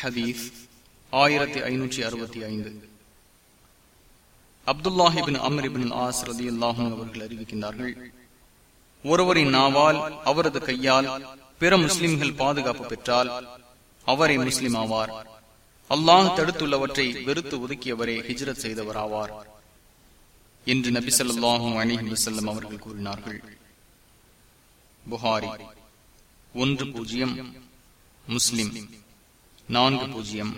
ஹதீஸ் ஆயிரத்தி ஐநூற்றி அறுபத்தி ஐந்து. அப்துல்லாஹிபின் அமரிபின் ஆஸ் ரதி அல்லாஹும் அவர்கள் அறிவிக்கின்றார்கள் ஒருவரின் நாவால் அவரது கையால் பிற முஸ்லிம்கள் பாதுகாப்பு பெற்றால் அவரை முஸ்லிம் ஆவார். அல்லாஹ் தடுத்துள்ளவற்றை வெறுத்து ஒதுக்கியவரே ஹிஜ்ரத் செய்தவர் ஆவார் என்று நபி சொல்லாஹும் அணிஹி வசல்லம் அவர்கள் கூறினார்கள். புகாரி ஒன்று பூஜ்ஜியம் முஸ்லிம். நான்கு பூஜ்ஜியம்.